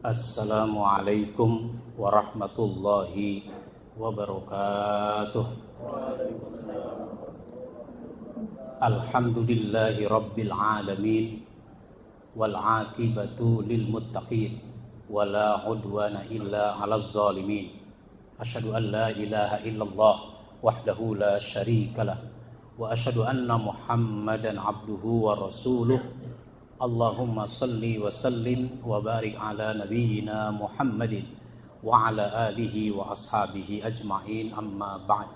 السلام عليكم ورحمة الله وبركاته. الحمد لله رب العالمين والعاقبة للمتقين ولا عدوان إلا على الظالمين. أشهد أن لا إله إلا الله وحده لا شريك له وأشهد أن محمدا عبده ورسوله اللهم صل وسلم وبارك على نبينا محمد وعلى آله وأصحابه أجمعين أما بعد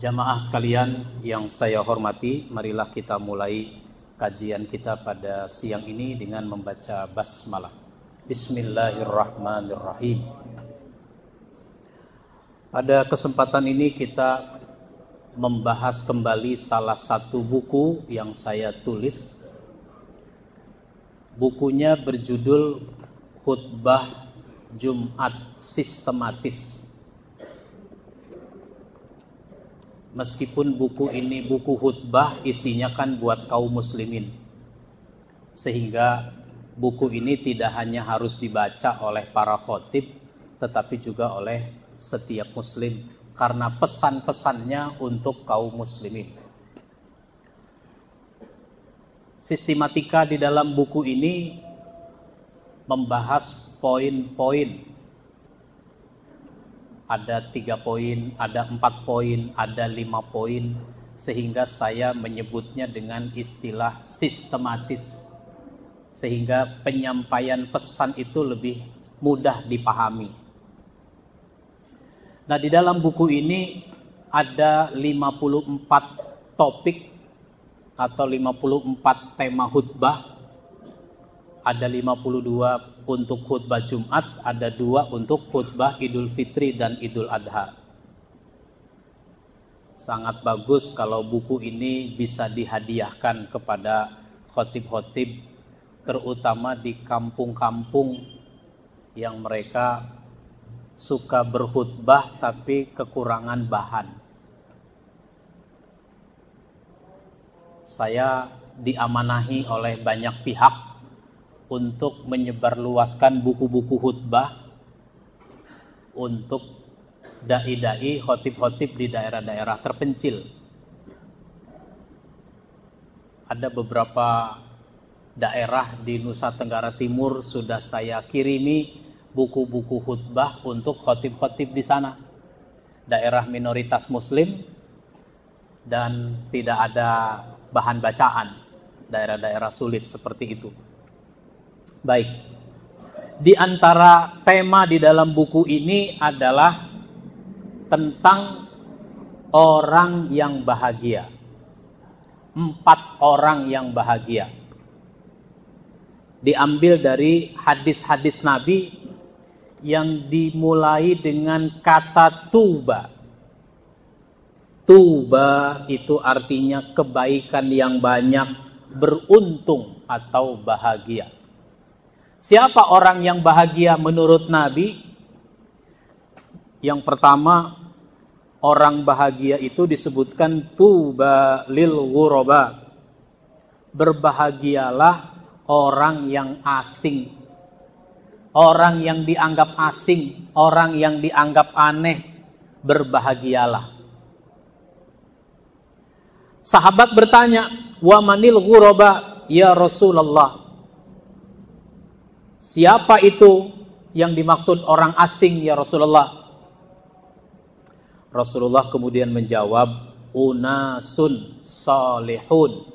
Jamaah sekalian yang saya hormati, marilah kita mulai kajian kita pada siang ini dengan membaca basmalah. Bismillahirrahmanirrahim. Pada kesempatan ini kita membahas kembali salah satu buku yang saya tulis. Bukunya berjudul Khutbah Jumat Sistematis. Meskipun buku ini buku khutbah, isinya kan buat kaum muslimin. Sehingga buku ini tidak hanya harus dibaca oleh para khotib, tetapi juga oleh setiap muslim. Karena pesan-pesannya untuk kaum muslimin. Sistematika di dalam buku ini membahas poin-poin ada tiga poin, ada empat poin, ada lima poin, sehingga saya menyebutnya dengan istilah sistematis, sehingga penyampaian pesan itu lebih mudah dipahami. Nah, di dalam buku ini ada 54 topik atau 54 tema khutbah. Ada 52 untuk khutbah Jumat, ada dua untuk khutbah Idul Fitri dan Idul Adha. Sangat bagus kalau buku ini bisa dihadiahkan kepada khotib-khotib, terutama di kampung-kampung yang mereka suka berkhutbah tapi kekurangan bahan. Saya diamanahi oleh banyak pihak untuk menyebarluaskan buku-buku khutbah untuk dai-dai, khotib-khotib di daerah-daerah terpencil. Ada beberapa daerah di Nusa Tenggara Timur sudah saya kirimi buku-buku khutbah untuk khotib-khotib di sana. Daerah minoritas muslim dan tidak ada bahan bacaan. Daerah-daerah sulit seperti itu. Baik. Di antara tema di dalam buku ini adalah tentang orang yang bahagia. Empat orang yang bahagia. Diambil dari hadis-hadis Nabi yang dimulai dengan kata tuba. Tuba itu artinya kebaikan yang banyak, beruntung atau bahagia. Siapa orang yang bahagia menurut Nabi? Yang pertama, orang bahagia itu disebutkan tuba lil ghuraba. Berbahagialah orang yang asing. Orang yang dianggap asing, orang yang dianggap aneh, berbahagialah. Sahabat bertanya, "Wa manil ghuraba ya Rasulullah?" Siapa itu yang dimaksud orang asing ya Rasulullah? Rasulullah kemudian menjawab, unasun salihun.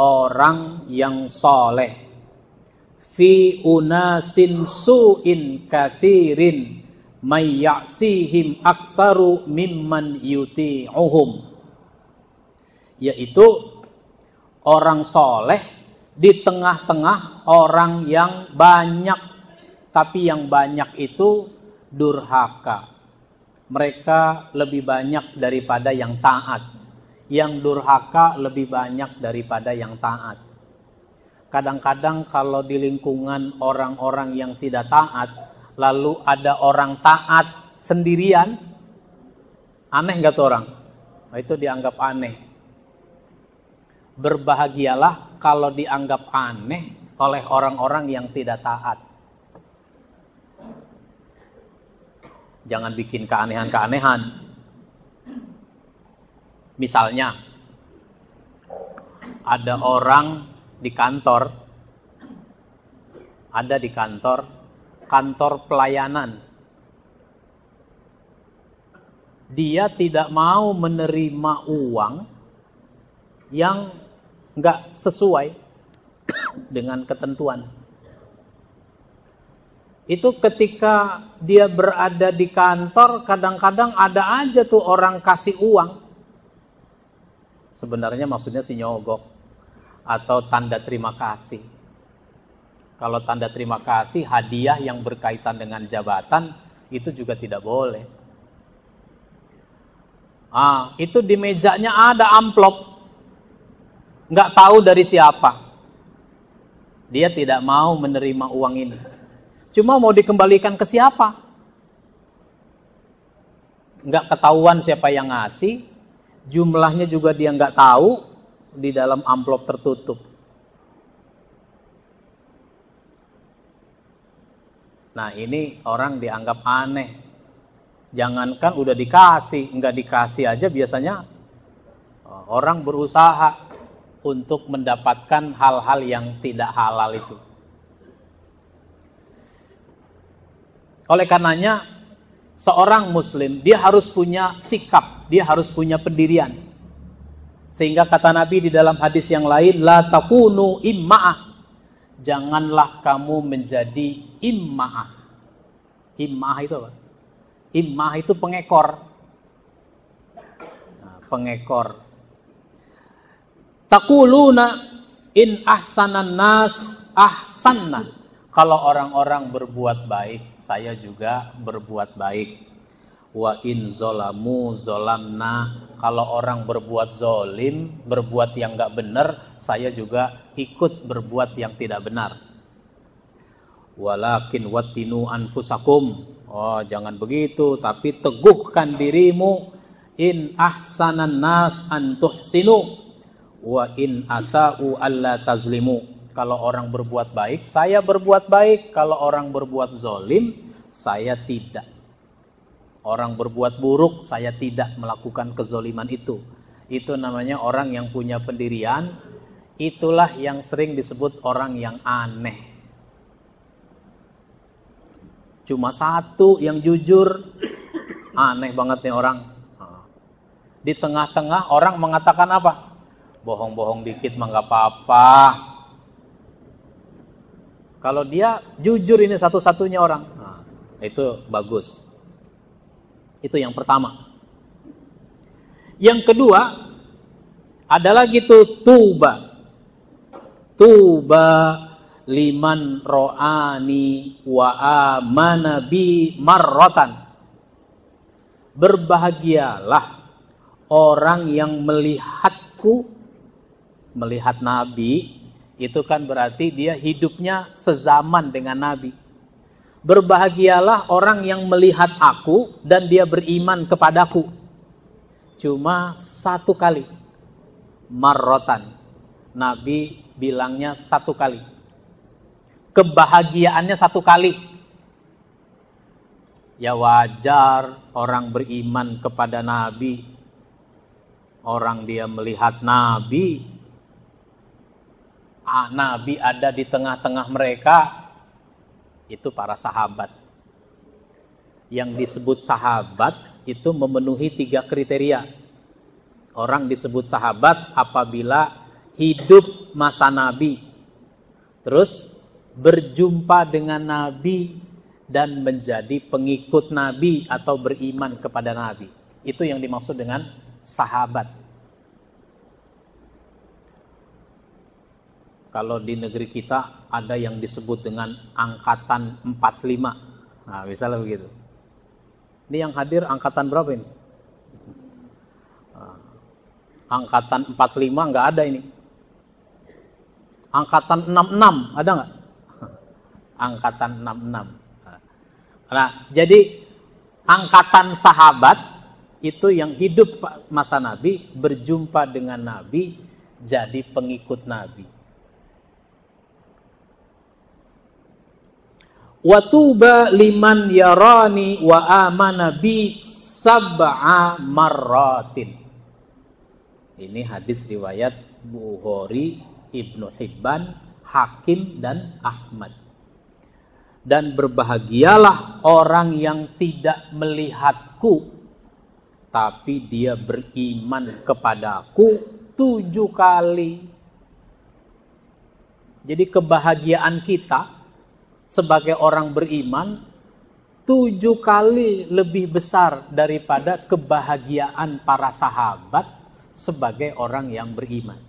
Orang yang soleh. Fi unasin su'in kathirin mayyaksihim aksaru mimman yuti'uhum. Yaitu orang soleh di tengah-tengah orang yang banyak, tapi yang banyak itu durhaka. Mereka lebih banyak daripada yang taat. Yang durhaka lebih banyak daripada yang taat. Kadang-kadang kalau di lingkungan orang-orang yang tidak taat, lalu ada orang taat sendirian, aneh nggak tuh orang? Nah, itu dianggap aneh berbahagialah kalau dianggap aneh oleh orang-orang yang tidak taat. Jangan bikin keanehan-keanehan. Misalnya, ada orang di kantor, ada di kantor, kantor pelayanan. Dia tidak mau menerima uang yang nggak sesuai dengan ketentuan. Itu ketika dia berada di kantor, kadang-kadang ada aja tuh orang kasih uang. Sebenarnya maksudnya si nyogok atau tanda terima kasih. Kalau tanda terima kasih, hadiah yang berkaitan dengan jabatan itu juga tidak boleh. Ah, itu di mejanya ada amplop. Nggak tahu dari siapa. Dia tidak mau menerima uang ini. Cuma mau dikembalikan ke siapa? Nggak ketahuan siapa yang ngasih, jumlahnya juga dia nggak tahu di dalam amplop tertutup. Nah ini orang dianggap aneh. Jangankan udah dikasih, nggak dikasih aja biasanya eh, orang berusaha untuk mendapatkan hal-hal yang tidak halal itu. Oleh karenanya seorang muslim dia harus punya sikap, dia harus punya pendirian. Sehingga kata Nabi di dalam hadis yang lain, la takunu imma'ah. Janganlah kamu menjadi imma'ah. Imma'ah itu apa? Imma'ah itu pengekor. Nah, pengekor. Takuluna in ahsanan nas ahsanna. Kalau orang-orang berbuat baik, saya juga berbuat baik. Wa in zolamu zolamna. Kalau orang berbuat zolim, berbuat yang nggak benar, saya juga ikut berbuat yang tidak benar. Walakin watinu anfusakum. Oh, jangan begitu, tapi teguhkan dirimu. In ahsanan nas antuhsinu. Wa in asa'u alla tazlimu kalau orang berbuat baik, saya berbuat baik. Kalau orang berbuat zolim, saya tidak. Orang berbuat buruk, saya tidak melakukan kezoliman itu. Itu namanya orang yang punya pendirian. Itulah yang sering disebut orang yang aneh. Cuma satu yang jujur, aneh banget nih orang. Di tengah-tengah orang mengatakan apa? Bohong-bohong dikit mah nggak apa-apa kalau dia jujur ini satu-satunya orang, nah, itu bagus. Itu yang pertama. Yang kedua adalah gitu tuba. Tuba liman ro'ani wa amana bi marrotan. Berbahagialah orang yang melihatku, melihat Nabi, itu kan berarti dia hidupnya sezaman dengan Nabi. Berbahagialah orang yang melihat aku dan dia beriman kepadaku. Cuma satu kali. Marrotan. Nabi bilangnya satu kali. Kebahagiaannya satu kali. Ya wajar orang beriman kepada Nabi. Orang dia melihat Nabi, Nabi ada di tengah-tengah mereka, itu para sahabat. Yang disebut sahabat itu memenuhi tiga kriteria. Orang disebut sahabat apabila hidup masa Nabi, terus berjumpa dengan Nabi dan menjadi pengikut Nabi atau beriman kepada Nabi. Itu yang dimaksud dengan sahabat. Kalau di negeri kita ada yang disebut dengan angkatan 45. Nah, misalnya begitu. Ini yang hadir angkatan berapa ini? Nah, angkatan 45 nggak ada ini. Angkatan 66 ada nggak? Angkatan 66. Nah, jadi angkatan sahabat itu yang hidup masa Nabi berjumpa dengan Nabi jadi pengikut Nabi. Wa tuba liman yarani wa amana bi sab'a marratin. Ini hadis riwayat Bukhari, Ibnu Hibban, Hakim dan Ahmad. Dan berbahagialah orang yang tidak melihatku tapi dia beriman kepadaku tujuh kali. Jadi kebahagiaan kita sebagai orang beriman tujuh kali lebih besar daripada kebahagiaan para sahabat sebagai orang yang beriman.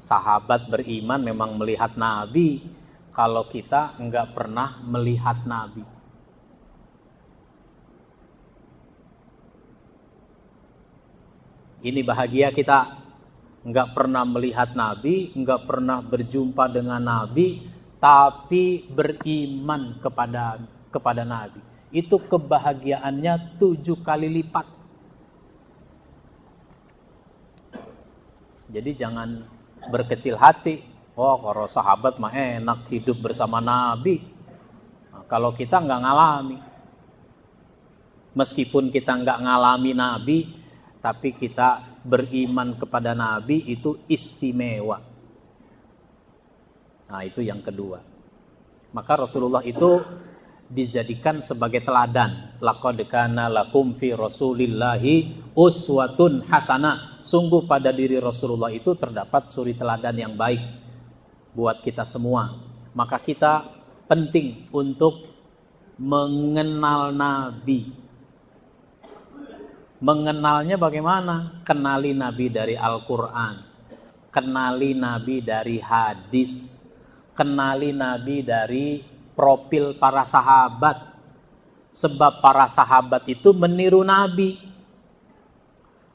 Sahabat beriman memang melihat Nabi, kalau kita enggak pernah melihat Nabi. Ini bahagia kita enggak pernah melihat Nabi, enggak pernah berjumpa dengan Nabi, tapi beriman kepada kepada Nabi. Itu kebahagiaannya tujuh kali lipat. Jadi jangan berkecil hati. Oh, kalau sahabat mah enak hidup bersama Nabi. Nah, kalau kita nggak ngalami, meskipun kita nggak ngalami Nabi, tapi kita beriman kepada Nabi itu istimewa. Nah, itu yang kedua. Maka Rasulullah itu dijadikan sebagai teladan. Laqad kana lakum fi Rasulillahi uswatun hasanah. Sungguh pada diri Rasulullah itu terdapat suri teladan yang baik buat kita semua. Maka kita penting untuk mengenal Nabi. Mengenalnya bagaimana? Kenali Nabi dari Al-Quran. Kenali Nabi dari hadis kenali Nabi dari profil para sahabat. Sebab para sahabat itu meniru Nabi.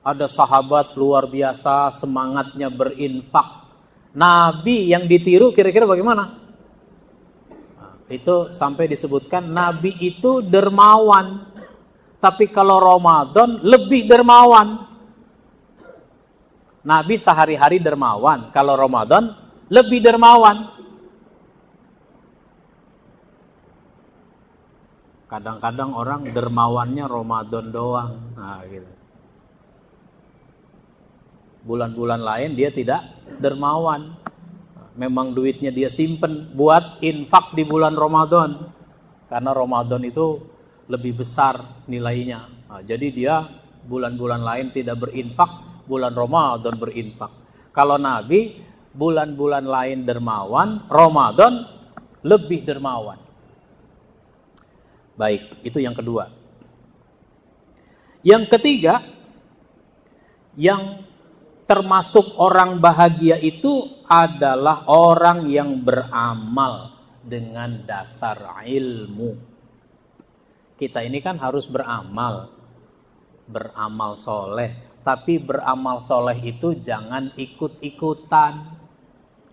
Ada sahabat luar biasa semangatnya berinfak. Nabi yang ditiru kira-kira bagaimana? Nah, itu sampai disebutkan Nabi itu dermawan. Tapi kalau Ramadan lebih dermawan. Nabi sehari-hari dermawan. Kalau Ramadan lebih dermawan. Kadang-kadang orang dermawannya Ramadan doang. Nah, gitu. Bulan-bulan lain dia tidak dermawan. Memang duitnya dia simpen buat infak di bulan Ramadan. Karena Ramadan itu lebih besar nilainya. Nah, jadi dia bulan-bulan lain tidak berinfak, bulan Ramadan berinfak. Kalau Nabi bulan-bulan lain dermawan, Ramadan lebih dermawan. Baik, itu yang kedua. Yang ketiga, yang termasuk orang bahagia itu adalah orang yang beramal dengan dasar ilmu. Kita ini kan harus beramal, beramal soleh. Tapi beramal soleh itu jangan ikut-ikutan.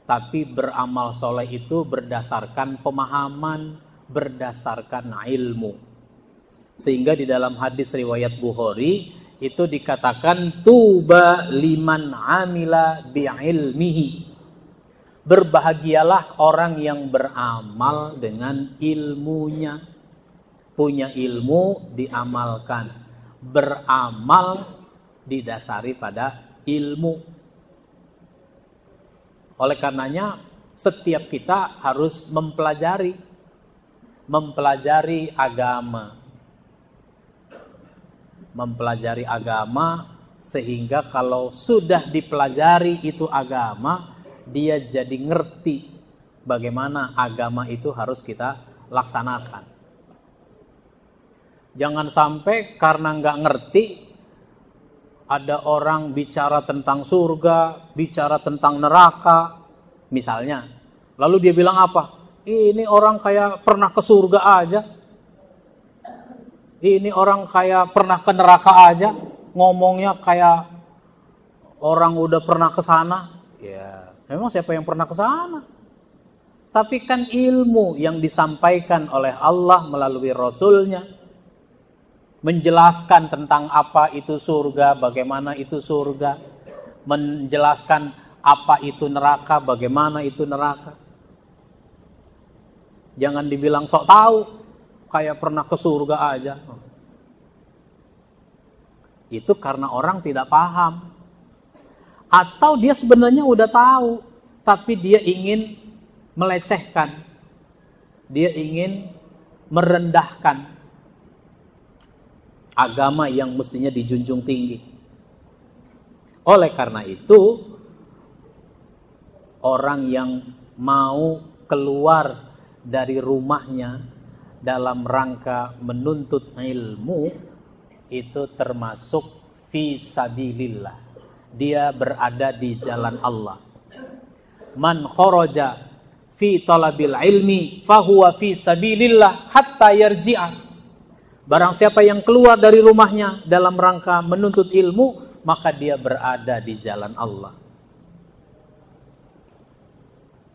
Tapi beramal soleh itu berdasarkan pemahaman, berdasarkan ilmu. Sehingga di dalam hadis riwayat Bukhari itu dikatakan tuba liman amila bi'ilmihi. Berbahagialah orang yang beramal dengan ilmunya. Punya ilmu diamalkan. Beramal didasari pada ilmu. Oleh karenanya setiap kita harus mempelajari mempelajari agama. Mempelajari agama sehingga kalau sudah dipelajari itu agama, dia jadi ngerti bagaimana agama itu harus kita laksanakan. Jangan sampai karena nggak ngerti ada orang bicara tentang surga, bicara tentang neraka, misalnya. Lalu dia bilang apa? Ini orang kayak pernah ke surga aja. Ini orang kayak pernah ke neraka aja. Ngomongnya kayak orang udah pernah ke sana. Ya, memang siapa yang pernah ke sana? Tapi kan ilmu yang disampaikan oleh Allah melalui Rasulnya menjelaskan tentang apa itu surga, bagaimana itu surga, menjelaskan apa itu neraka, bagaimana itu neraka. Jangan dibilang sok tahu, kayak pernah ke surga aja. Itu karena orang tidak paham. Atau dia sebenarnya udah tahu, tapi dia ingin melecehkan. Dia ingin merendahkan agama yang mestinya dijunjung tinggi. Oleh karena itu, orang yang mau keluar dari rumahnya dalam rangka menuntut ilmu itu termasuk fi sabilillah. Dia berada di jalan Allah. Man kharaja fi talabil ilmi fahuwa fi sabilillah hatta yarji'a. Barang siapa yang keluar dari rumahnya dalam rangka menuntut ilmu, maka dia berada di jalan Allah.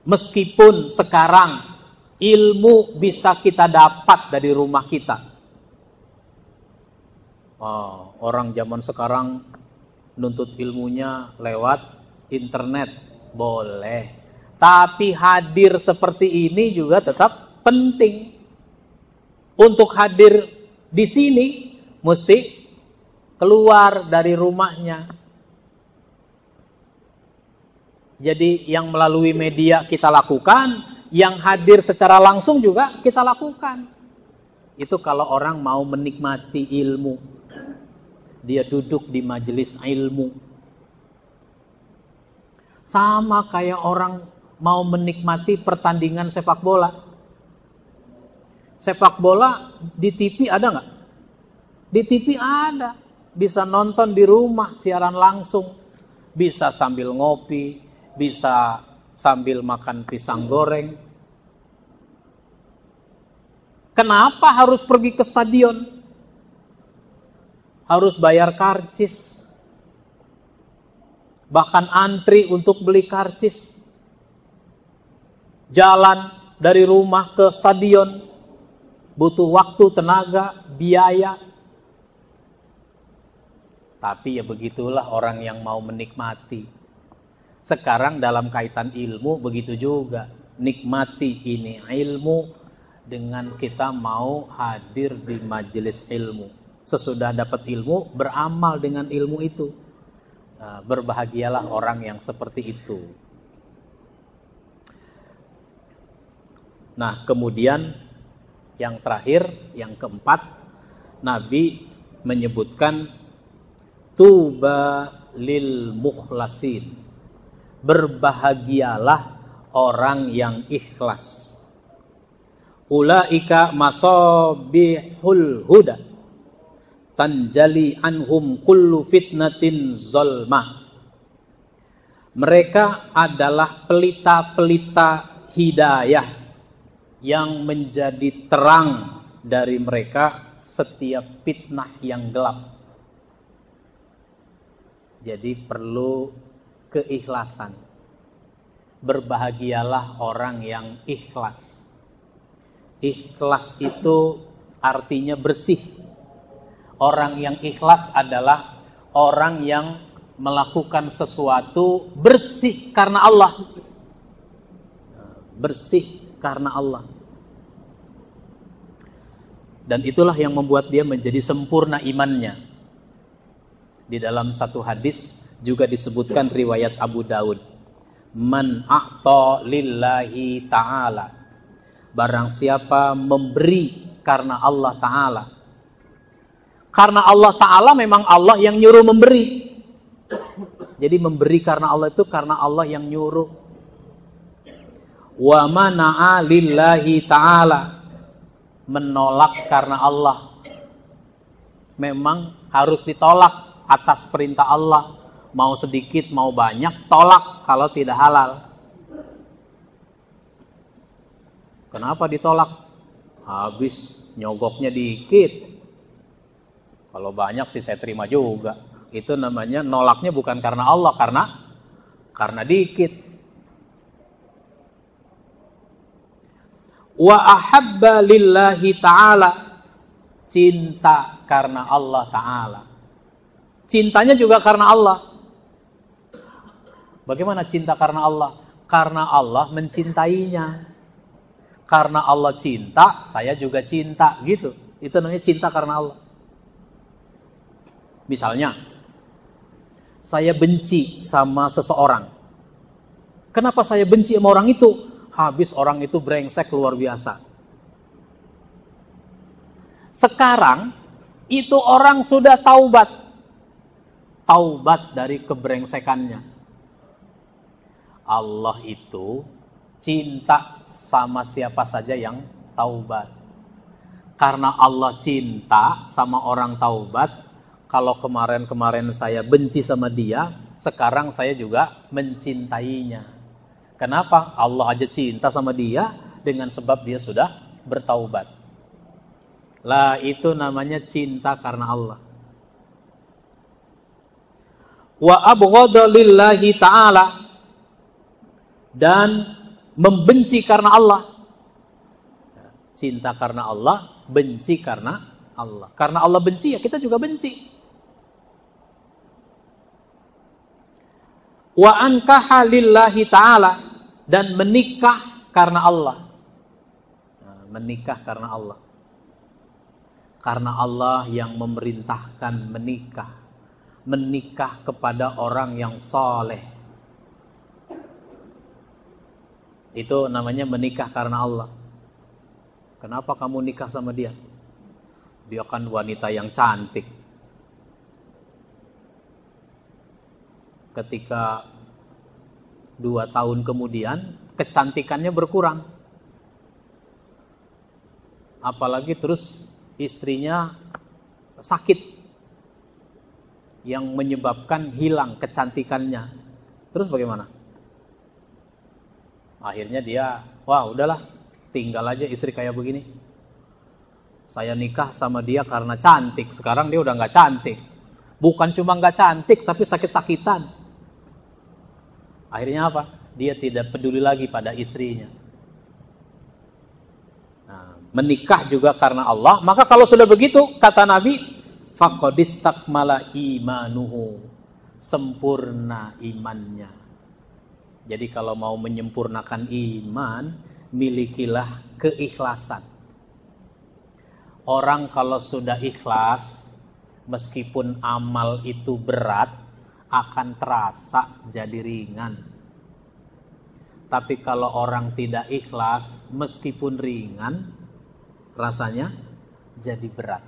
Meskipun sekarang ilmu bisa kita dapat dari rumah kita. Oh, orang zaman sekarang nuntut ilmunya lewat internet, boleh. Tapi hadir seperti ini juga tetap penting. Untuk hadir di sini mesti keluar dari rumahnya. Jadi yang melalui media kita lakukan, yang hadir secara langsung juga kita lakukan. Itu kalau orang mau menikmati ilmu. Dia duduk di majelis ilmu. Sama kayak orang mau menikmati pertandingan sepak bola. Sepak bola di TV ada nggak? Di TV ada. Bisa nonton di rumah siaran langsung. Bisa sambil ngopi, bisa sambil makan pisang goreng. Kenapa harus pergi ke stadion? Harus bayar karcis. Bahkan antri untuk beli karcis. Jalan dari rumah ke stadion butuh waktu, tenaga, biaya. Tapi ya begitulah orang yang mau menikmati. Sekarang dalam kaitan ilmu begitu juga. Nikmati ini ilmu dengan kita mau hadir di majelis ilmu. Sesudah dapat ilmu, beramal dengan ilmu itu. Nah, berbahagialah orang yang seperti itu. Nah, kemudian yang terakhir, yang keempat, Nabi menyebutkan tuba lil mukhlasin berbahagialah orang yang ikhlas. Ulaika masabihul huda. Tanjali anhum kullu fitnatin zolma. Mereka adalah pelita-pelita hidayah yang menjadi terang dari mereka setiap fitnah yang gelap. Jadi perlu keikhlasan. Berbahagialah orang yang ikhlas. Ikhlas itu artinya bersih. Orang yang ikhlas adalah orang yang melakukan sesuatu bersih karena Allah. Bersih karena Allah. Dan itulah yang membuat dia menjadi sempurna imannya. Di dalam satu hadis juga disebutkan riwayat Abu Daud. Man a'ta lillahi ta'ala. Barang siapa memberi karena Allah Ta'ala. Karena Allah Ta'ala memang Allah yang nyuruh memberi. Jadi memberi karena Allah itu karena Allah yang nyuruh. Wa mana'a lillahi ta'ala. Menolak karena Allah. Memang harus ditolak atas perintah Allah mau sedikit mau banyak tolak kalau tidak halal. Kenapa ditolak? Habis nyogoknya dikit. Kalau banyak sih saya terima juga. Itu namanya nolaknya bukan karena Allah, karena karena dikit. Wa ahabba lillahi ta'ala. Cinta karena Allah ta'ala. Cintanya juga karena Allah. Bagaimana cinta karena Allah? Karena Allah mencintainya. karena Allah cinta, saya juga cinta, gitu. Itu namanya cinta karena Allah. Misalnya, saya benci sama seseorang. Kenapa saya benci sama orang itu? Habis orang itu brengsek luar biasa. Sekarang itu orang sudah taubat. Taubat dari kebrengsekannya. Allah itu cinta sama siapa saja yang taubat. Karena Allah cinta sama orang taubat, kalau kemarin-kemarin saya benci sama dia, sekarang saya juga mencintainya. Kenapa? Allah aja cinta sama dia dengan sebab dia sudah bertaubat. Lah itu namanya cinta karena Allah. Wa abghadha ta'ala dan membenci karena Allah. Cinta karena Allah, benci karena Allah. Karena Allah benci ya kita juga benci. Wa ankaha lillahi ta'ala dan menikah karena Allah. Nah, menikah karena Allah. Karena Allah yang memerintahkan menikah. Menikah kepada orang yang soleh Itu namanya menikah karena Allah. Kenapa kamu nikah sama dia? Dia kan wanita yang cantik. Ketika dua tahun kemudian, kecantikannya berkurang. Apalagi terus istrinya sakit. Yang menyebabkan hilang kecantikannya. Terus bagaimana? Akhirnya dia, wah udahlah, tinggal aja istri kayak begini. Saya nikah sama dia karena cantik. Sekarang dia udah nggak cantik. Bukan cuma nggak cantik, tapi sakit-sakitan. Akhirnya apa? Dia tidak peduli lagi pada istrinya. Nah, menikah juga karena Allah. Maka kalau sudah begitu, kata Nabi, faqadistakmala imanuhu. Sempurna imannya. Jadi kalau mau menyempurnakan iman, milikilah keikhlasan. Orang kalau sudah ikhlas, meskipun amal itu berat, akan terasa jadi ringan. Tapi kalau orang tidak ikhlas, meskipun ringan, rasanya jadi berat.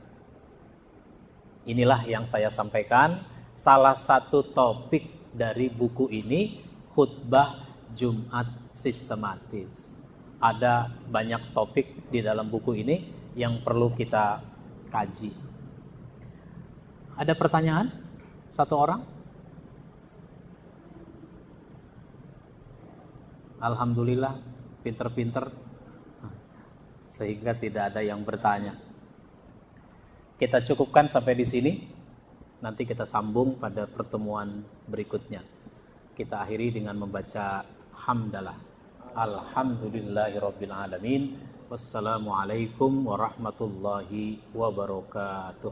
Inilah yang saya sampaikan, salah satu topik dari buku ini khutbah Jumat sistematis. Ada banyak topik di dalam buku ini yang perlu kita kaji. Ada pertanyaan? Satu orang? Alhamdulillah, pinter-pinter. Sehingga tidak ada yang bertanya. Kita cukupkan sampai di sini. Nanti kita sambung pada pertemuan berikutnya kita akhiri dengan membaca hamdalah. Alhamdulillahirabbil alamin. Wassalamualaikum warahmatullahi wabarakatuh.